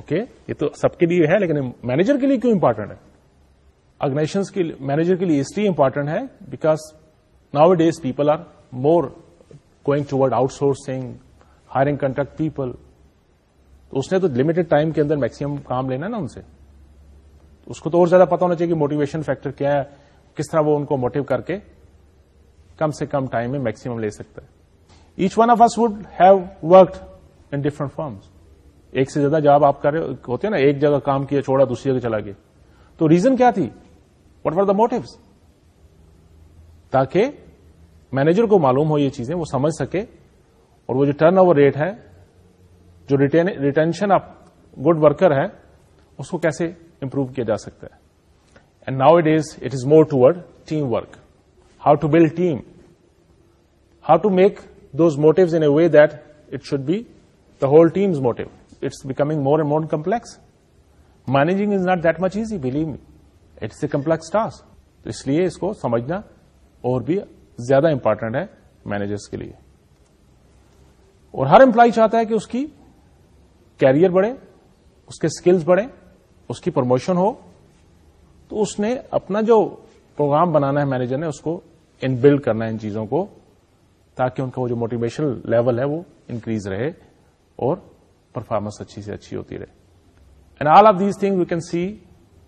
okay یہ تو سب کے لیے لیکن مینجر کے لیے کیوں امپارٹنٹ ہے آرگنیزیشن مینیجر کے لیے اس لیے امپورٹنٹ ہے because now days people are more گوئگ ٹوڈ out source hiring کنٹرکٹ people تو اس نے تو لمٹ ٹائم کے اندر میکسمم کام لینا نا ان سے اس کو تو اور زیادہ پتا ہونا چاہیے کہ موٹیویشن فیکٹر کیا ہے کس طرح وہ ان کو موٹیو کر کے کم سے کم ٹائم میں میکسمم لے سکتا ہے each one of us would have worked in different firms ایک سے زیادہ جاب آپ کر رہے ہوتے ہیں نا ایک جگہ کام کیا چھوڑا دوسری جگہ چلا گیا تو ریزن کیا تھی واٹ آر دا موٹو تاکہ مینیجر کو معلوم ہو یہ چیزیں وہ سمجھ سکے اور وہ جو ٹرن اوور ریٹ ہے جو ریٹینشن آپ گڈ ورکر ہے اس کو کیسے امپروو کیا جا سکتا ہے and now it is it is more ٹوڈ team work how to build team how to make those motto in a way that it should be the whole team's motto it's becoming more and more complex managing is not that much easy believe me it's a complex task تو اس لیے اس کو سمجھنا اور بھی زیادہ امپارٹینٹ ہے مینیجرس کے لیے اور ہر امپلائی چاہتا ہے کہ اس کی کیریئر بڑھے اس کے اسکلس بڑھیں اس کی پروموشن ہو تو اس نے اپنا جو پروگرام بنانا ہے مینیجر نے اس کو ان بلڈ کرنا ہے ان چیزوں کو تاکہ ان کا وہ جو موٹیویشن لیول ہے وہ انکریز رہے اور پرفارمنس اچھی سے اچھی ہوتی رہے and all of these thing we can see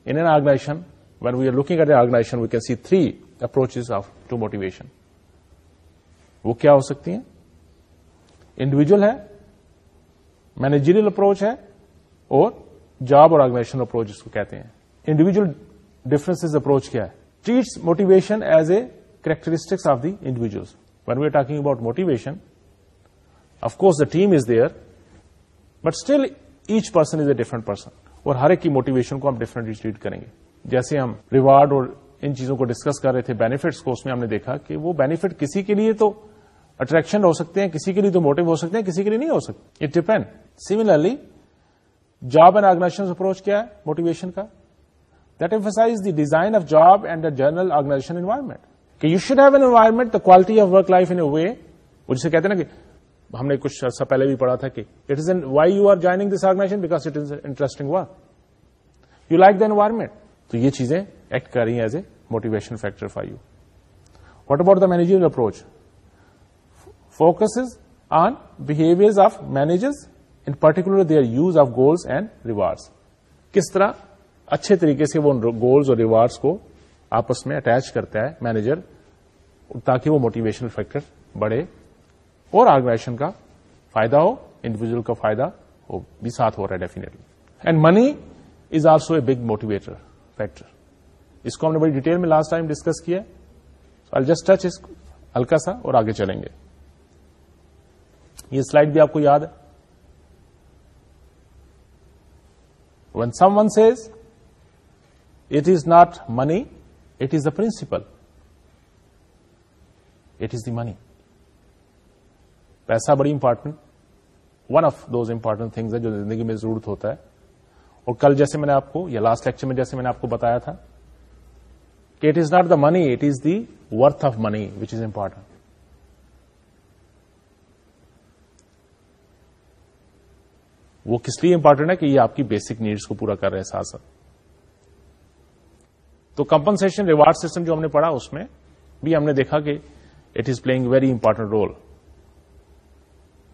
in an organization when we are looking at organization we can see three approach of to motivation وہ کیا ہو سکتی ہیں انڈیویجل ہے مینیجریل اپروچ ہے اور جاب اور آرگنائزیشن اپروچ اس کو کہتے ہیں انڈیویجل ڈفرنس اپروچ کیا ہے treat motivation as a characteristics of the individuals when are talking about motivation of course the team is there but still each person is a different person اور ہر ایک کی موٹیویشن کو ہم ڈفرنٹلی ٹریٹ کریں گے جیسے ہم ریوارڈ اور ان چیزوں کو ڈسکس کر رہے تھے بینیفٹس کو اس میں ہم نے دیکھا کہ وہ بینیفٹ کسی کے لیے تو اٹریکشن ہو سکتے ہیں کسی کے لیے تو موٹو ہو سکتے ہیں کسی کے لیے نہیں ہو سکتے it depend similarly job and organization approach کیا ہے موٹیویشن کا that emphasize the design of job and the general organization environment کہ you should have an environment the quality of work life in a way وہ جسے کہتے ہیں نا کہ ہم نے کچھ عرصہ پہلے بھی پڑھا تھا کہ it is N why you are joining this organization because it is interesting work you like the environment تو یہ چیزیں ایکٹ کر رہی ہیں as a motivation factor for you what about the manager approach focus on behaviour of managers in particular their use of goals and rewards کس طرح اچھے طریقے سے وہ گولس اور ریوارڈس کو آپس میں اٹیچ کرتا ہے مینیجر تاکہ وہ موٹیویشنل فیکٹر بڑھے اور آرگنائزیشن کا فائدہ ہو انڈیویجل کا فائدہ ہو بھی ساتھ ہو رہا ہے ڈیفینے and money is also a big motivator factor اس کو ہم نے بڑی ڈیٹیل میں لاسٹ ٹائم ڈسکس کیا جسٹ ٹچ اس ہلکا سا اور آگے چلیں گے یہ سلائڈ بھی آپ کو یاد ہے when someone says it is not money it is the principle it is money money پیسہ بڑی important one of those important things ہے جو زندگی میں ضرورت ہوتا ہے اور کل جیسے میں نے آپ کو یا لاسٹ لیکچر میں جیسے میں نے آپ کو بتایا تھا کہ it is not the money it is the worth of money which is important وہ کس لیے امپورٹنٹ ہے کہ یہ آپ کی بیسک نیڈس کو پورا کر رہے ہیں ساتھ ساتھ تو کمپنسن ریوارڈ سسٹم جو ہم نے پڑھا اس میں بھی ہم نے دیکھا کہ it is playing very important role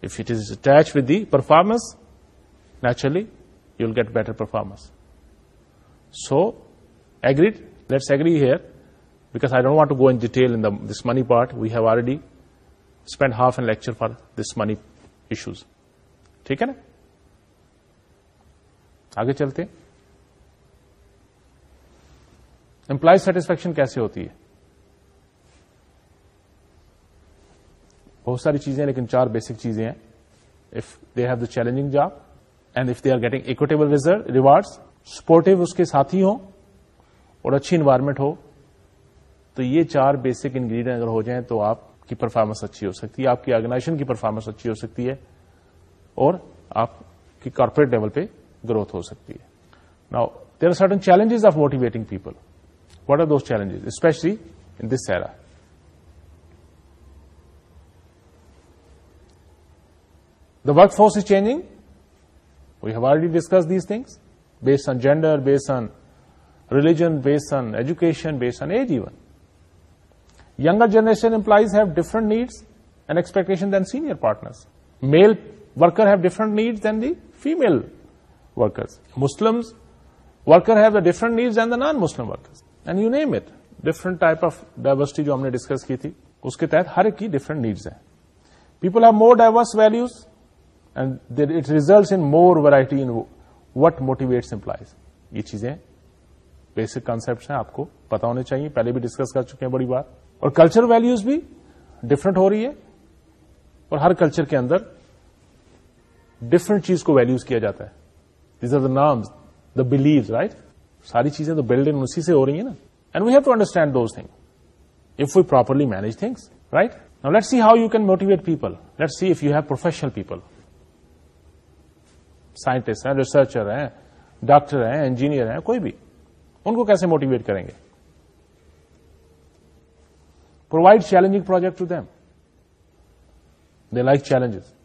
if it is attach with the performance naturally you will get better performance so agreed let's agree here because I don't want to go in detail in this money part we have already spend half an lecture for this money issues ٹھیک ہے نا آگے چلتے امپلائی سیٹسفیکشن کیسے ہوتی ہے بہت ساری چیزیں لیکن چار بیسک چیزیں ہیں if they have the challenging job and if they are getting equitable result rewards supportive اس کے ساتھی ہوں اور اچھی انوائرمنٹ ہو تو یہ چار بیسک انگریڈینٹ اگر ہو جائیں تو آپ کی پرفارمنس اچھی ہو سکتی ہے آپ کی آرگنائزیشن کی پرفارمنس اچھی ہو سکتی ہے اور آپ کی کارپوریٹ لیول پہ گروتھ ہو سکتی ہے نا there are certain challenges of motivating people what are those challenges especially in this era the work force is changing we have already discuss these things based on gender base on religion based on education based on age even یگر generation employees have different needs and expectation than senior partner male worker have different needs than the female workers. Muslims worker have the different needs than the non-Muslim workers. And you name it. Different type of diversity جو ہم نے ڈسکس کی تھی اس کے تحت ہر ایک کی ڈفرنٹ نیڈز ہیں people have more diverse values and it results in more variety what motivates employees یہ چیزیں بیسک کانسپٹ ہیں آپ کو پتا ہونے چاہیے پہلے بھی ڈسکس کر چکے ہیں بڑی بات اور کلچر ویلوز بھی ڈفرنٹ ہو رہی ہے اور ہر کلچر کے اندر ڈفرنٹ چیز کو ویلوز کیا جاتا ہے these are the norms the believe right ساری چیزیں تو بلڈ ان اسی سے ہو رہی ہیں نا and we have to understand those thing if we properly manage things right let see how you can motivate people let see if you have professional people scientist ہیں ریسرچر ہیں ڈاکٹر ہیں انجینئر ہیں کوئی بھی ان کو کیسے موٹیویٹ کریں گے provide challenging project to Vim they like challenges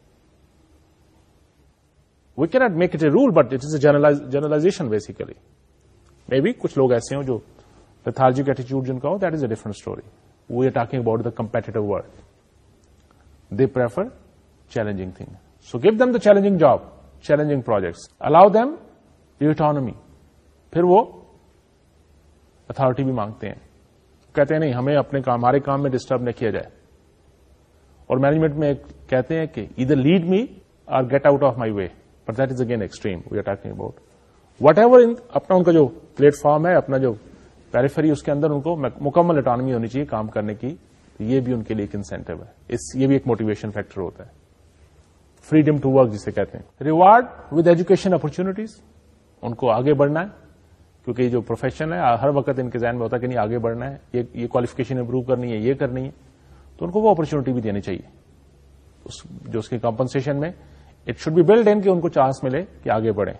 we make it a rule but it is a generalization basically may be کچھ لوگ ایسے ہوں جو جوارجک ایٹیچیوڈ جن کا ہو that is a different story we are talking about the competitive world they prefer challenging thing so give them the challenging job challenging projects allow them you autonomy پھر وہ اتارٹی بھی مانگتے ہیں کہتے ہیں نہیں ہمیں اپنے کام ہمارے کام میں ڈسٹرب نہ کیا جائے اور مینجمنٹ میں کہتے ہیں کہ either lead me or get out of my way but that is again extreme we are talking about whatever اپنا ان کا جو پلیٹ فارم ہے اپنا جو پیریفری اس کے اندر ان کو مکمل اٹانمی ہونی چاہیے کام کرنے کی یہ بھی ان کے لیے ایک انسینٹو ہے اس یہ بھی ایک موٹیویشن فیکٹر ہوتا ہے فریڈم ٹو ورک جسے کہتے ہیں ریوارڈ ود ایجوکیشن اپرچونیٹیز ان کو آگے بڑھنا ہے کیونکہ یہ جو پروفیشن ہے ہر وقت ان کے ذہن میں ہوتا ہے کہ نہیں آگے بڑھنا ہے یہ یہ کوالیفکیشن امپروو کرنی ہے یہ کرنی ہے تو ان کو وہ اپرچونیٹی بھی دینی چاہیے اس اس جو کمپنسن میں it should be build in کہ ان کو چانس ملے کہ آگے بڑھیں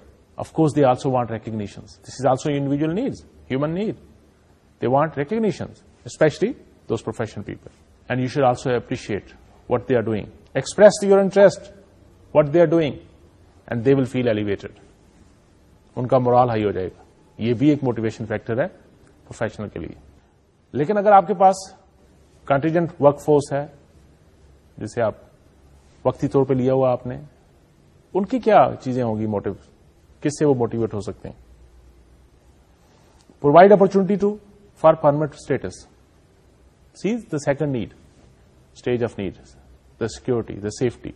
of course they also want recognition this is also individual needs human need they want recognition especially those professional people and you should also appreciate what they are doing express your interest what they are doing and they will feel elevated ان کا مورال ہائی ہو جائے گا یہ بھی ایک موٹیویشن فیکٹر ہے پروفیشنل کے لیے لیکن اگر آپ کے پاس کنٹیجنٹ ورک فورس ہے جسے آپ وقتی طور پہ لیا ہوا آپ نے ان کی کیا چیزیں ہوں گی موٹو کس سے وہ موٹیویٹ ہو سکتے ہیں provide opportunity to for permanent status says the second need stage of need the security the safety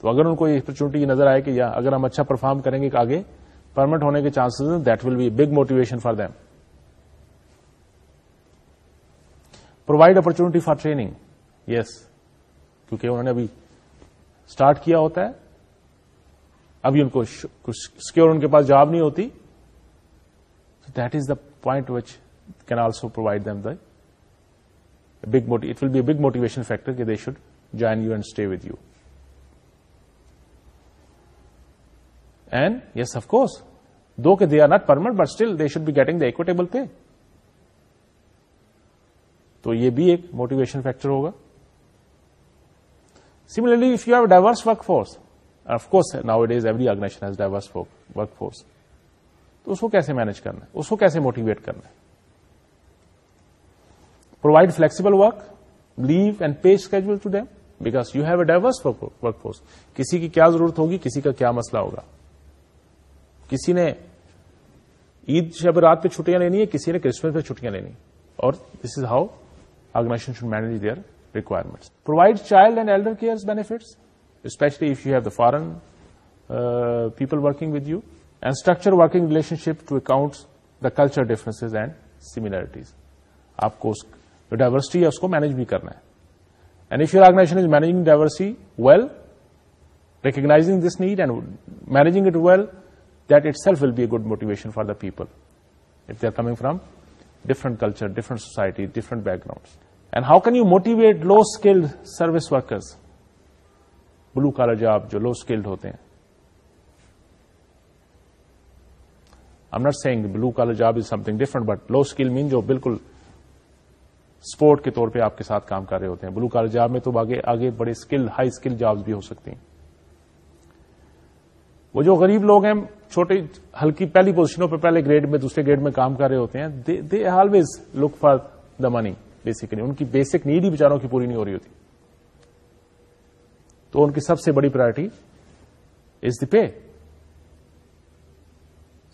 تو اگر ان کو یہ کی نظر آئے کہ یا اگر ہم اچھا پرفارم کریں گے آگے پرمٹ ہونے کے chances that will be big motivation for them provide opportunity for training yes کیونکہ انہوں نے ابھی اسٹارٹ کیا ہوتا ہے ابھی ان کو سیکور سکیور ان کے پاس جاب نہیں ہوتی that is the point which can also provide them the big it will be big motivation factor کہ they should join you and stay with you and yes of course though کہ they are not permanent but still they should be getting the equitable pay تو یہ بھی ایک موٹیویشن فیکٹر ہوگا organization has work force workforce تو اس فورس کیسے مینج کرنا ہے اس کو کیسے موٹیویٹ کرنا ہے provide flexible work leave and pay casual to them because you have a diverse work force کسی کی کیا ضرورت ہوگی کسی کا کیا مسئلہ ہوگا کسی نے عید شب رات پہ چھٹیاں لینی ہے کسی نے کرسمس پہ چھٹیاں لینی اور this is how organization should manage their requirement provide child and elder care bets especially if you have the foreign people working with you and structure working relationship to account the culture difference and similarities آپ کو جو ڈائورسٹی ہے اس کو مینج بھی کرنا ہے diversity well recognizing this need and managing it well that itself will be a good motivation for the people they are coming from different culture different society different backgrounds how can motivate low skilled service workers blue collar job جو لو اسکلڈ ہوتے ہیں blue collar job is thing different but low skill man جو بالکل سپورٹ کے طور پہ آپ کے ساتھ کام کر رہے ہوتے ہیں بلو کالر جاب میں تو آگے بڑے اسکل ہائی اسکل جاب بھی ہو سکتی ہیں وہ جو غریب لوگ ہیں چھوٹی ہلکی پہلی پوزیشنوں پہ پہلے گریڈ میں دوسرے گریڈ میں کام کر رہے ہوتے ہیں they always look for the money basically ان کی بیسک نیڈ ہی بیچاروں کی پوری نہیں ہو رہی ہوتی تو ان کی سب سے بڑی priority is the pay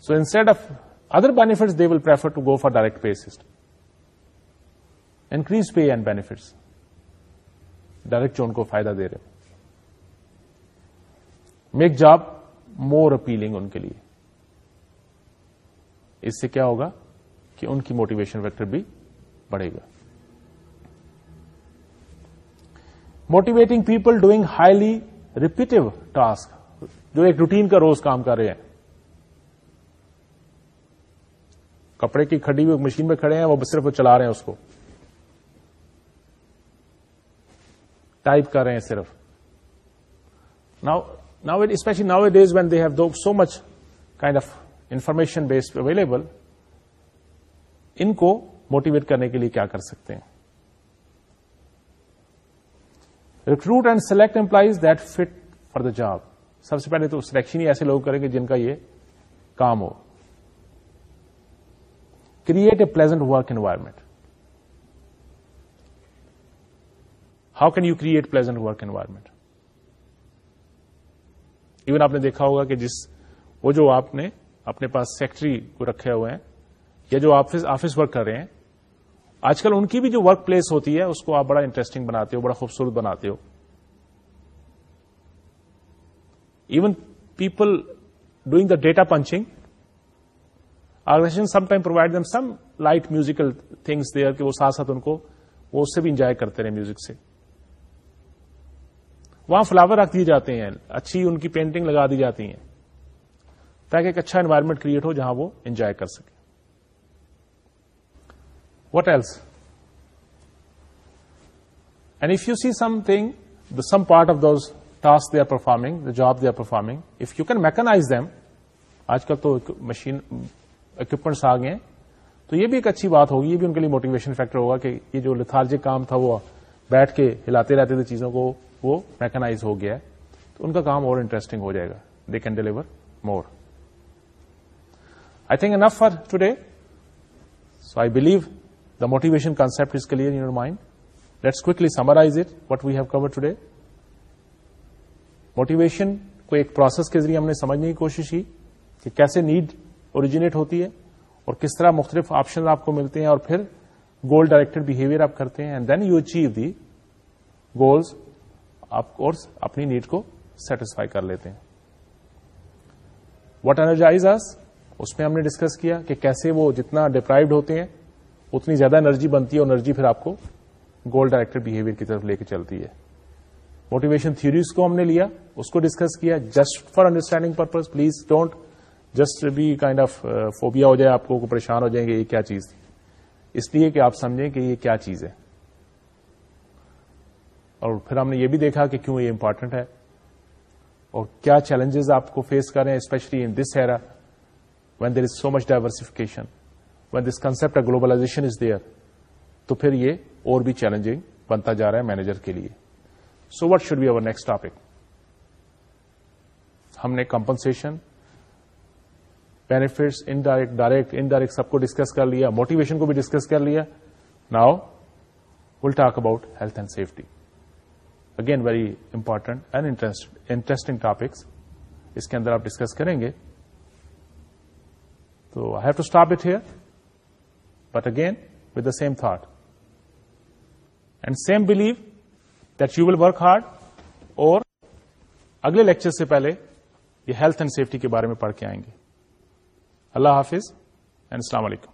so instead of other benefits they will prefer to go for direct pay system increase pay and benefits direct جو ان کو فائدہ دے رہے میک جاب مور اپیلنگ ان کے لیے اس سے کیا ہوگا کہ ان کی موٹیویشن فیکٹر بھی بڑھے گا motivating people doing highly repetitive task جو ایک روٹین کا روز کام کر رہے ہیں کپڑے کی کھڑی ہوئی مشین میں کھڑے ہیں وہ صرف چلا رہے ہیں اس کو ٹائپ کر رہے ہیں صرف now now especially now days when they do so much kind of information based available ان کو موٹیویٹ کرنے کے لیے کیا کر سکتے ہیں recruit and select employees that fit for the job سب سے پہلے تو سلیکشن ہی ایسے لوگ کریں گے جن کا یہ کام ہو create a pleasant work environment how can you create pleasant work environment even آپ نے دیکھا ہوگا کہ جس وہ جو آپ نے اپنے پاس سیکٹری کو رکھے ہوئے ہیں یا جو آفس ورک کر رہے ہیں آج کل ان کی بھی جو ورک پلیس ہوتی ہے اس کو آپ بڑا انٹرسٹنگ بناتے ہو بڑا خوبصورت بناتے ہو even people doing the data punching some time provide them some light musical things دے کہ وہ ساتھ ساتھ ان کو وہ اس سے بھی انجوائے کرتے رہے میوزک سے وہاں فلاور رکھ دیے جاتے ہیں اچھی ان کی پینٹنگ لگا دی جاتی ہیں تاکہ ایک اچھا انوائرمنٹ کریٹ ہو جہاں وہ انجوائے کر سکے what else and if you see something the some part of this task they are performing the job they are performing if you can mechanize them آج کل تو مشین اکوپمنٹس آ گئے تو یہ بھی ایک اچھی بات ہوگی یہ بھی ان کے لیے موٹیویشن فیکٹر ہوگا کہ یہ جو لتھارجک کام تھا وہ بیٹھ کے ہلاتے رہتے تھے چیزوں کو وہ میکنائز ہو گیا ہے تو ان کا کام اور انٹرسٹنگ ہو جائے گا they can deliver more I think enough for today so I believe the motivation concept is clear in your mind let's quickly summarize it what we have cover today motivation کو ایک پروسیس کے ذریعے ہم نے سمجھنے کی کوشش کی کہ کیسے نیڈ اوریجنیٹ ہوتی ہے اور کس طرح مختلف آپشن آپ کو ملتے ہیں اور پھر گول ڈائریکٹڈ بہیویئر آپ کرتے ہیں and then you achieve the goals آپ کورس اپنی نیڈ کو سیٹسفائی کر لیتے ہیں واٹ ارجائز اس میں ہم نے ڈسکس کیا کہ کیسے وہ جتنا ڈپرائوڈ ہوتے ہیں اتنی زیادہ انرجی بنتی ہے اور انرجی پھر آپ کو گول ڈائریکٹر بہیویئر کی طرف لے کے چلتی ہے موٹیویشن تھوریز کو ہم نے لیا اس کو ڈسکس کیا just for understanding purpose please don't just بھی کائنڈ آف فوبیا ہو جائے آپ کو پریشان ہو جائیں گے یہ کیا چیز تھی اس لیے کہ آپ سمجھیں کہ یہ کیا چیز ہے اور پھر ہم نے یہ بھی دیکھا کہ کیوں یہ امپورٹنٹ ہے اور کیا چیلنجز آپ کو فیس کریں especially in this era when there is so much diversification this concept globalization is there تو پھر یہ اور بھی چیلنجنگ بنتا جا رہا ہے مینیجر کے لیے so what should be our next topic ہم نے compensation benefits indirect direct indirect سب کو ڈسکس کر لیا موٹیویشن کو بھی ڈسکس کر لیا now will talk about health and safety again very important and interesting topics اس کے اندر آپ ڈسکس کریں گے تو I have to stop it here but again with the same thought and same blue that you will work hard اور اگلے لیکچر سے پہلے یہ ہیلتھ اینڈ سیفٹی کے بارے میں پڑھ کے آئیں گے اللہ حافظ اینڈ السلام علیکم